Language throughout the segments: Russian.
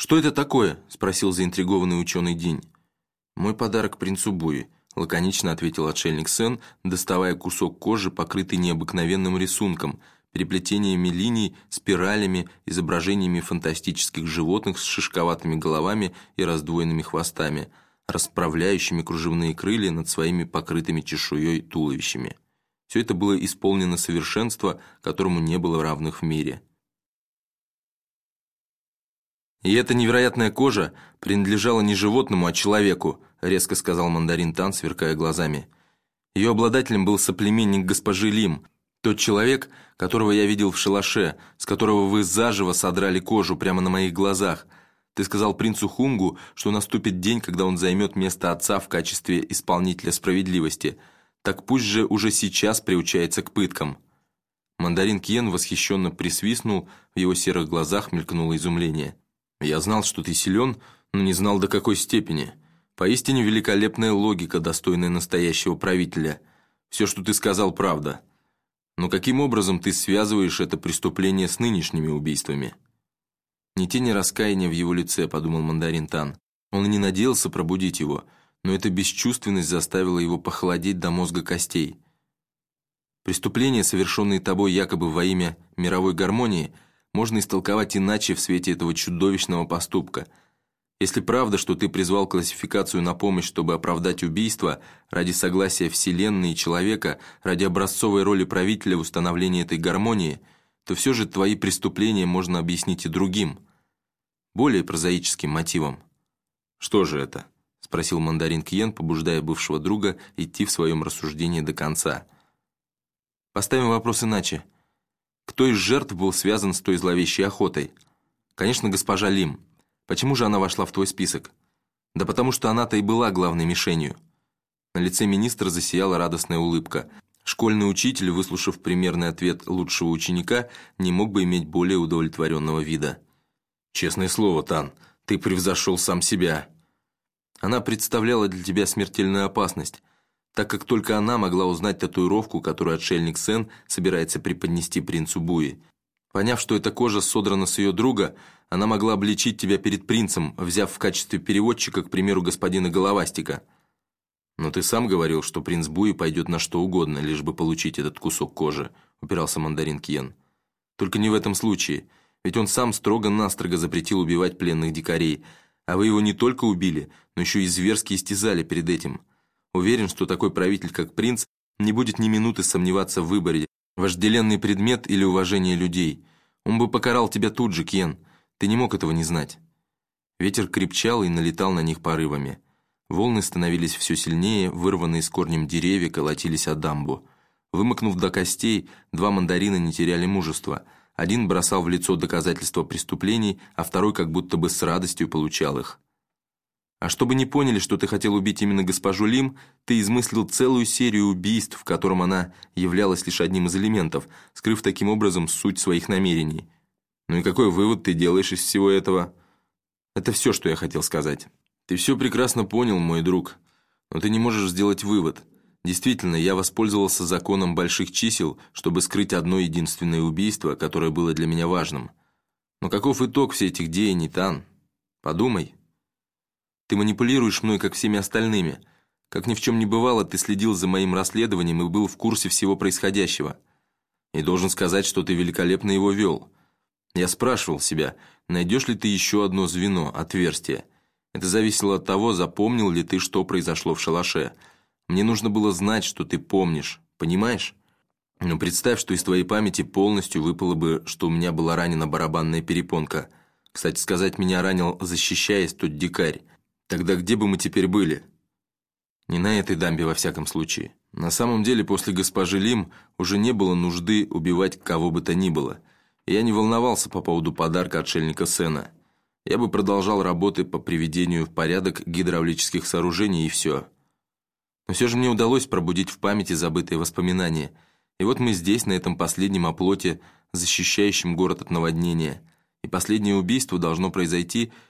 «Что это такое?» – спросил заинтригованный ученый День. «Мой подарок принцу Буи», – лаконично ответил отшельник Сен, доставая кусок кожи, покрытый необыкновенным рисунком, переплетениями линий, спиралями, изображениями фантастических животных с шишковатыми головами и раздвоенными хвостами, расправляющими кружевные крылья над своими покрытыми чешуей туловищами. Все это было исполнено совершенство, которому не было равных в мире – «И эта невероятная кожа принадлежала не животному, а человеку», резко сказал мандарин Тан, сверкая глазами. Ее обладателем был соплеменник госпожи Лим, тот человек, которого я видел в шалаше, с которого вы заживо содрали кожу прямо на моих глазах. Ты сказал принцу Хунгу, что наступит день, когда он займет место отца в качестве исполнителя справедливости. Так пусть же уже сейчас приучается к пыткам». Мандарин Кьен восхищенно присвистнул, в его серых глазах мелькнуло изумление. Я знал, что ты силен, но не знал до какой степени. Поистине великолепная логика, достойная настоящего правителя. Все, что ты сказал, правда. Но каким образом ты связываешь это преступление с нынешними убийствами? Ни тени раскаяния в его лице, подумал мандарин Тан. Он и не надеялся пробудить его, но эта бесчувственность заставила его похолодеть до мозга костей. Преступления, совершенные тобой якобы во имя мировой гармонии – можно истолковать иначе в свете этого чудовищного поступка. Если правда, что ты призвал классификацию на помощь, чтобы оправдать убийство, ради согласия Вселенной и человека, ради образцовой роли правителя в установлении этой гармонии, то все же твои преступления можно объяснить и другим, более прозаическим мотивом. «Что же это?» – спросил мандарин Кьен, побуждая бывшего друга идти в своем рассуждении до конца. «Поставим вопрос иначе». Кто из жертв был связан с той зловещей охотой? Конечно, госпожа Лим. Почему же она вошла в твой список? Да потому что она-то и была главной мишенью. На лице министра засияла радостная улыбка. Школьный учитель, выслушав примерный ответ лучшего ученика, не мог бы иметь более удовлетворенного вида. «Честное слово, Тан, ты превзошел сам себя». Она представляла для тебя смертельную опасность так как только она могла узнать татуировку, которую отшельник Сен собирается преподнести принцу Буи. Поняв, что эта кожа содрана с ее друга, она могла обличить тебя перед принцем, взяв в качестве переводчика, к примеру, господина Головастика. «Но ты сам говорил, что принц Буи пойдет на что угодно, лишь бы получить этот кусок кожи», упирался мандарин Кьен. «Только не в этом случае, ведь он сам строго-настрого запретил убивать пленных дикарей, а вы его не только убили, но еще и зверски истязали перед этим». Уверен, что такой правитель, как принц, не будет ни минуты сомневаться в выборе, вожделенный предмет или уважение людей. Он бы покарал тебя тут же, Кен. Ты не мог этого не знать. Ветер крепчал и налетал на них порывами. Волны становились все сильнее, вырванные с корнем деревья колотились о дамбу. Вымокнув до костей, два мандарина не теряли мужества. Один бросал в лицо доказательства преступлений, а второй как будто бы с радостью получал их. А чтобы не поняли, что ты хотел убить именно госпожу Лим, ты измыслил целую серию убийств, в котором она являлась лишь одним из элементов, скрыв таким образом суть своих намерений. Ну и какой вывод ты делаешь из всего этого? Это все, что я хотел сказать. Ты все прекрасно понял, мой друг, но ты не можешь сделать вывод. Действительно, я воспользовался законом больших чисел, чтобы скрыть одно единственное убийство, которое было для меня важным. Но каков итог всех этих деяний, Тан? Подумай. Ты манипулируешь мной, как всеми остальными. Как ни в чем не бывало, ты следил за моим расследованием и был в курсе всего происходящего. И должен сказать, что ты великолепно его вел. Я спрашивал себя, найдешь ли ты еще одно звено, отверстие. Это зависело от того, запомнил ли ты, что произошло в шалаше. Мне нужно было знать, что ты помнишь, понимаешь? Но представь, что из твоей памяти полностью выпало бы, что у меня была ранена барабанная перепонка. Кстати сказать, меня ранил, защищаясь, тот дикарь. Тогда где бы мы теперь были? Не на этой дамбе, во всяком случае. На самом деле, после госпожи Лим уже не было нужды убивать кого бы то ни было. Я не волновался по поводу подарка отшельника Сена. Я бы продолжал работы по приведению в порядок гидравлических сооружений и все. Но все же мне удалось пробудить в памяти забытые воспоминания. И вот мы здесь, на этом последнем оплоте, защищающем город от наводнения. И последнее убийство должно произойти –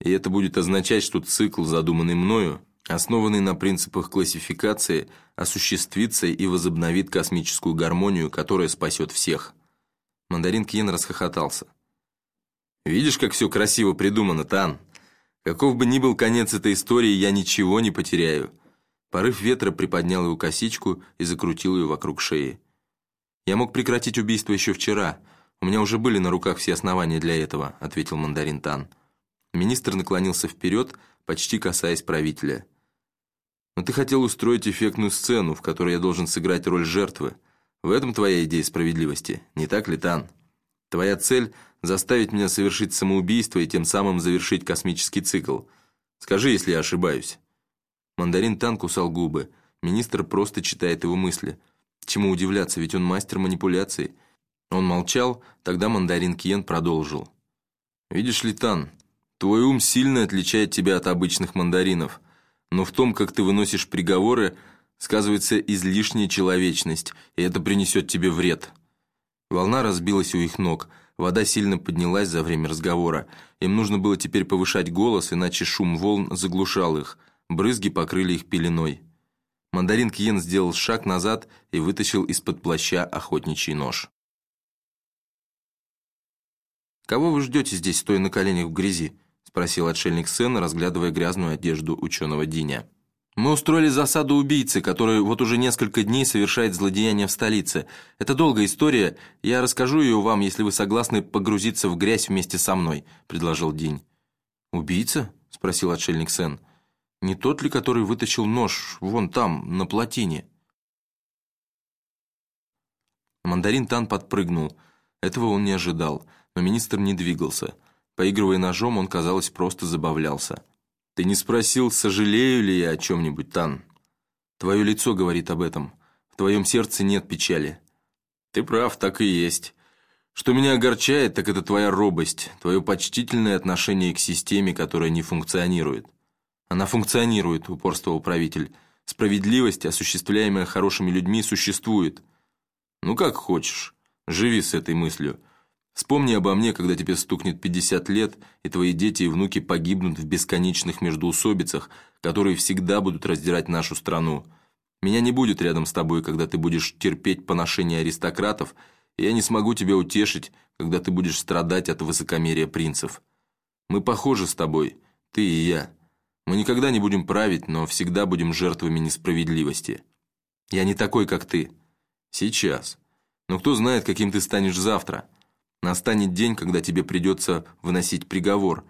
и это будет означать, что цикл, задуманный мною, основанный на принципах классификации, осуществится и возобновит космическую гармонию, которая спасет всех. Мандарин Кьен расхохотался. Видишь, как все красиво придумано, Тан? Каков бы ни был конец этой истории, я ничего не потеряю». Порыв ветра приподнял его косичку и закрутил ее вокруг шеи. «Я мог прекратить убийство еще вчера. У меня уже были на руках все основания для этого», — ответил мандарин Тан. Министр наклонился вперед, почти касаясь правителя. «Но ты хотел устроить эффектную сцену, в которой я должен сыграть роль жертвы. В этом твоя идея справедливости, не так ли, Тан? Твоя цель — заставить меня совершить самоубийство и тем самым завершить космический цикл. Скажи, если я ошибаюсь». Мандарин Тан кусал губы. Министр просто читает его мысли. Чему удивляться, ведь он мастер манипуляций. Он молчал, тогда мандарин Киен продолжил. «Видишь ли, Тан, твой ум сильно отличает тебя от обычных мандаринов, но в том, как ты выносишь приговоры, сказывается излишняя человечность, и это принесет тебе вред». Волна разбилась у их ног, вода сильно поднялась за время разговора. Им нужно было теперь повышать голос, иначе шум волн заглушал их. Брызги покрыли их пеленой. Мандарин Киен сделал шаг назад и вытащил из-под плаща охотничий нож. «Кого вы ждете здесь, стоя на коленях в грязи?» — спросил отшельник Сена, разглядывая грязную одежду ученого Диня. «Мы устроили засаду убийцы, который вот уже несколько дней совершает злодеяния в столице. Это долгая история, я расскажу ее вам, если вы согласны погрузиться в грязь вместе со мной», — предложил Динь. «Убийца?» — спросил отшельник Сен. «Не тот ли, который вытащил нож вон там, на плотине?» Мандарин Тан подпрыгнул. Этого он не ожидал но министр не двигался. Поигрывая ножом, он, казалось, просто забавлялся. «Ты не спросил, сожалею ли я о чем-нибудь, Тан? Твое лицо говорит об этом. В твоем сердце нет печали». «Ты прав, так и есть. Что меня огорчает, так это твоя робость, твое почтительное отношение к системе, которая не функционирует». «Она функционирует», — упорствовал правитель. «Справедливость, осуществляемая хорошими людьми, существует». «Ну, как хочешь. Живи с этой мыслью». Вспомни обо мне, когда тебе стукнет 50 лет, и твои дети и внуки погибнут в бесконечных междуусобицах, которые всегда будут раздирать нашу страну. Меня не будет рядом с тобой, когда ты будешь терпеть поношение аристократов, и я не смогу тебя утешить, когда ты будешь страдать от высокомерия принцев. Мы похожи с тобой, ты и я. Мы никогда не будем править, но всегда будем жертвами несправедливости. Я не такой, как ты. Сейчас. Но кто знает, каким ты станешь завтра». Настанет день, когда тебе придется выносить приговор.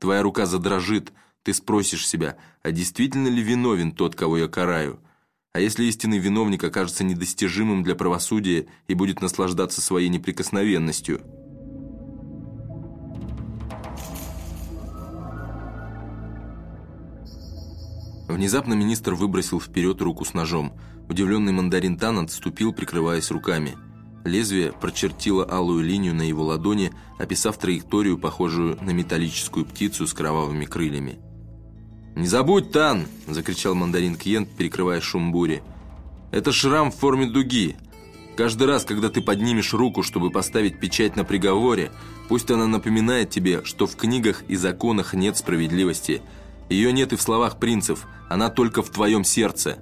Твоя рука задрожит, ты спросишь себя, а действительно ли виновен тот, кого я караю? А если истинный виновник окажется недостижимым для правосудия и будет наслаждаться своей неприкосновенностью? Внезапно министр выбросил вперед руку с ножом. Удивленный мандарин Тан отступил, прикрываясь руками. Лезвие прочертило алую линию на его ладони, описав траекторию, похожую на металлическую птицу с кровавыми крыльями. «Не забудь, Тан!» – закричал мандарин Кьен, перекрывая шум бури. «Это шрам в форме дуги. Каждый раз, когда ты поднимешь руку, чтобы поставить печать на приговоре, пусть она напоминает тебе, что в книгах и законах нет справедливости. Ее нет и в словах принцев, она только в твоем сердце».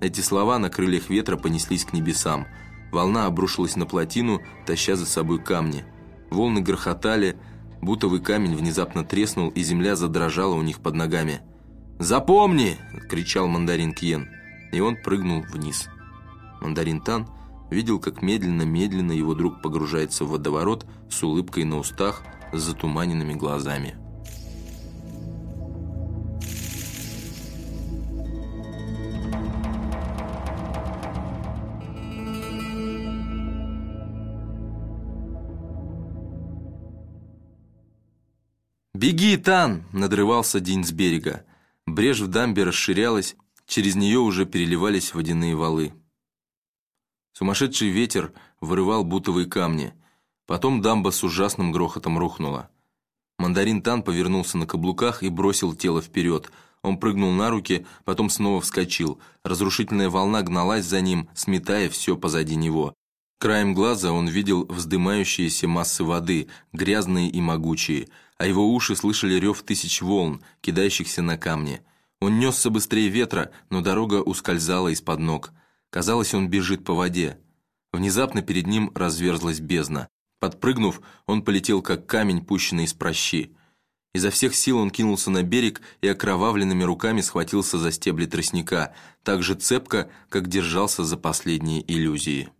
Эти слова на крыльях ветра понеслись к небесам – Волна обрушилась на плотину, таща за собой камни. Волны грохотали, бутовый камень внезапно треснул, и земля задрожала у них под ногами. «Запомни!» – кричал мандарин Кьен, и он прыгнул вниз. Мандарин Тан видел, как медленно-медленно его друг погружается в водоворот с улыбкой на устах, с затуманенными глазами. «Беги, Тан!» – надрывался День с берега. Брешь в дамбе расширялась, через нее уже переливались водяные валы. Сумасшедший ветер вырывал бутовые камни. Потом дамба с ужасным грохотом рухнула. Мандарин Тан повернулся на каблуках и бросил тело вперед. Он прыгнул на руки, потом снова вскочил. Разрушительная волна гналась за ним, сметая все позади него. Краем глаза он видел вздымающиеся массы воды, грязные и могучие – а его уши слышали рев тысяч волн, кидающихся на камни. Он несся быстрее ветра, но дорога ускользала из-под ног. Казалось, он бежит по воде. Внезапно перед ним разверзлась бездна. Подпрыгнув, он полетел как камень, пущенный из прощи. Изо всех сил он кинулся на берег и окровавленными руками схватился за стебли тростника, так же цепко, как держался за последние иллюзии.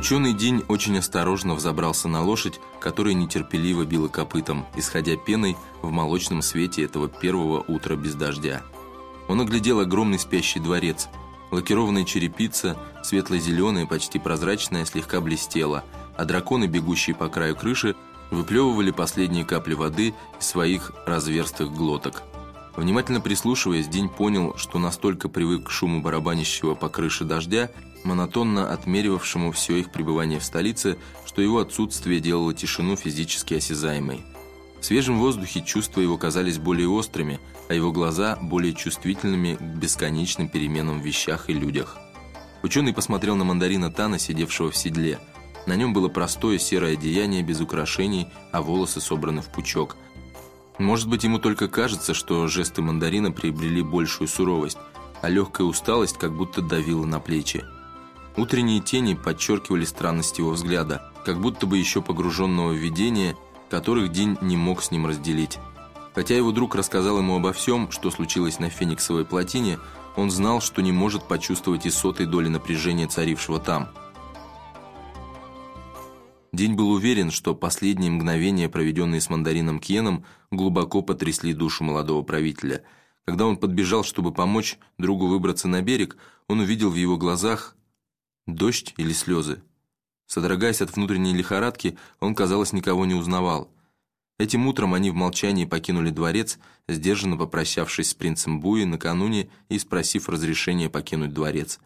Ученый День очень осторожно взобрался на лошадь, которая нетерпеливо била копытом, исходя пеной в молочном свете этого первого утра без дождя. Он оглядел огромный спящий дворец. Лакированная черепица, светло-зеленая, почти прозрачная, слегка блестела, а драконы, бегущие по краю крыши, выплевывали последние капли воды из своих разверстых глоток. Внимательно прислушиваясь, День понял, что настолько привык к шуму барабанящего по крыше дождя, монотонно отмеривавшему все их пребывание в столице, что его отсутствие делало тишину физически осязаемой. В свежем воздухе чувства его казались более острыми, а его глаза более чувствительными к бесконечным переменам в вещах и людях. Ученый посмотрел на мандарина Тана, сидевшего в седле. На нем было простое серое одеяние без украшений, а волосы собраны в пучок. Может быть, ему только кажется, что жесты мандарина приобрели большую суровость, а легкая усталость как будто давила на плечи. Утренние тени подчеркивали странность его взгляда, как будто бы еще погруженного в видение, которых день не мог с ним разделить. Хотя его друг рассказал ему обо всем, что случилось на Фениксовой плотине, он знал, что не может почувствовать и сотой доли напряжения, царившего там. День был уверен, что последние мгновения, проведенные с мандарином Кьеном, глубоко потрясли душу молодого правителя. Когда он подбежал, чтобы помочь другу выбраться на берег, он увидел в его глазах Дождь или слезы? Содрогаясь от внутренней лихорадки, он, казалось, никого не узнавал. Этим утром они в молчании покинули дворец, сдержанно попрощавшись с принцем Буи накануне и спросив разрешения покинуть дворец.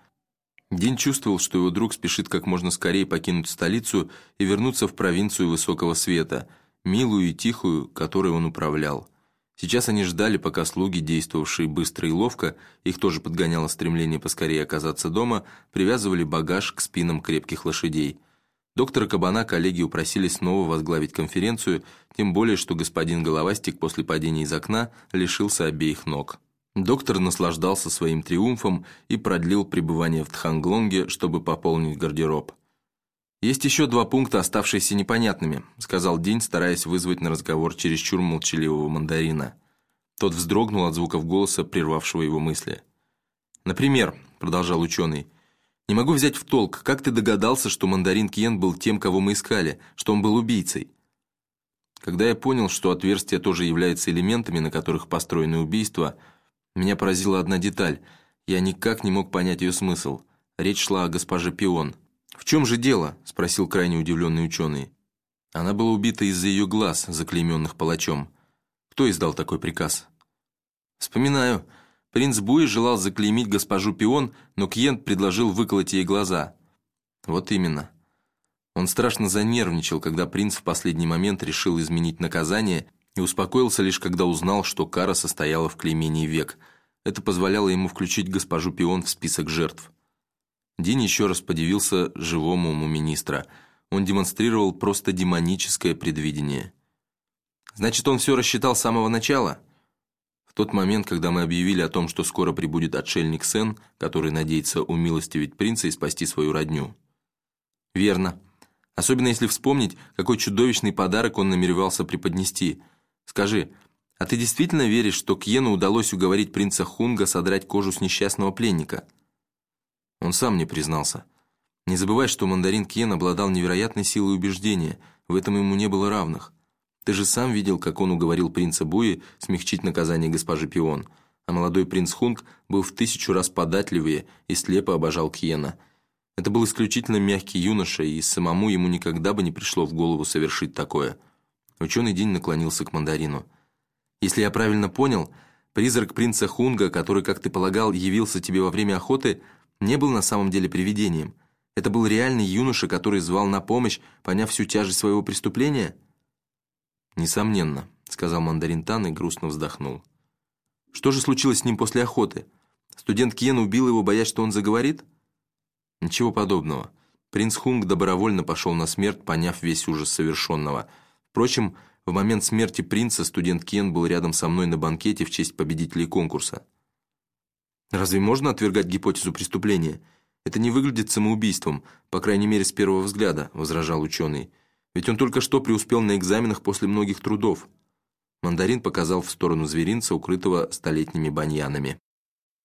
Дин чувствовал, что его друг спешит как можно скорее покинуть столицу и вернуться в провинцию Высокого Света, милую и тихую, которой он управлял. Сейчас они ждали, пока слуги, действовавшие быстро и ловко, их тоже подгоняло стремление поскорее оказаться дома, привязывали багаж к спинам крепких лошадей. Доктора Кабана коллеги упросили снова возглавить конференцию, тем более, что господин Головастик после падения из окна лишился обеих ног. Доктор наслаждался своим триумфом и продлил пребывание в Тханглонге, чтобы пополнить гардероб. «Есть еще два пункта, оставшиеся непонятными», сказал День, стараясь вызвать на разговор чересчур молчаливого мандарина. Тот вздрогнул от звуков голоса, прервавшего его мысли. «Например», — продолжал ученый, «не могу взять в толк, как ты догадался, что мандарин Кьен был тем, кого мы искали, что он был убийцей?» Когда я понял, что отверстия тоже являются элементами, на которых построены убийства, меня поразила одна деталь. Я никак не мог понять ее смысл. Речь шла о госпоже Пион. «В чем же дело?» – спросил крайне удивленный ученый. Она была убита из-за ее глаз, заклейменных палачом. Кто издал такой приказ? Вспоминаю. Принц Буи желал заклеймить госпожу Пион, но Кьент предложил выколоть ей глаза. Вот именно. Он страшно занервничал, когда принц в последний момент решил изменить наказание и успокоился лишь когда узнал, что кара состояла в клеймении век. Это позволяло ему включить госпожу Пион в список жертв. Дин еще раз подивился живому уму министра. Он демонстрировал просто демоническое предвидение. «Значит, он все рассчитал с самого начала?» В тот момент, когда мы объявили о том, что скоро прибудет отшельник Сен, который надеется умилостивить принца и спасти свою родню. «Верно. Особенно если вспомнить, какой чудовищный подарок он намеревался преподнести. Скажи, а ты действительно веришь, что Кьену удалось уговорить принца Хунга содрать кожу с несчастного пленника?» Он сам мне признался. Не забывай, что мандарин Кен обладал невероятной силой убеждения, в этом ему не было равных. Ты же сам видел, как он уговорил принца Буи смягчить наказание госпожи Пион, а молодой принц Хунг был в тысячу раз податливее и слепо обожал Кьена. Это был исключительно мягкий юноша, и самому ему никогда бы не пришло в голову совершить такое. Ученый день наклонился к мандарину. «Если я правильно понял, призрак принца Хунга, который, как ты полагал, явился тебе во время охоты – не был на самом деле привидением. Это был реальный юноша, который звал на помощь, поняв всю тяжесть своего преступления? «Несомненно», — сказал мандарин Тан и грустно вздохнул. «Что же случилось с ним после охоты? Студент Кен убил его, боясь, что он заговорит?» «Ничего подобного. Принц Хунг добровольно пошел на смерть, поняв весь ужас совершенного. Впрочем, в момент смерти принца студент Кен был рядом со мной на банкете в честь победителей конкурса. Разве можно отвергать гипотезу преступления? Это не выглядит самоубийством, по крайней мере, с первого взгляда, возражал ученый. Ведь он только что преуспел на экзаменах после многих трудов. Мандарин показал в сторону зверинца, укрытого столетними баньянами.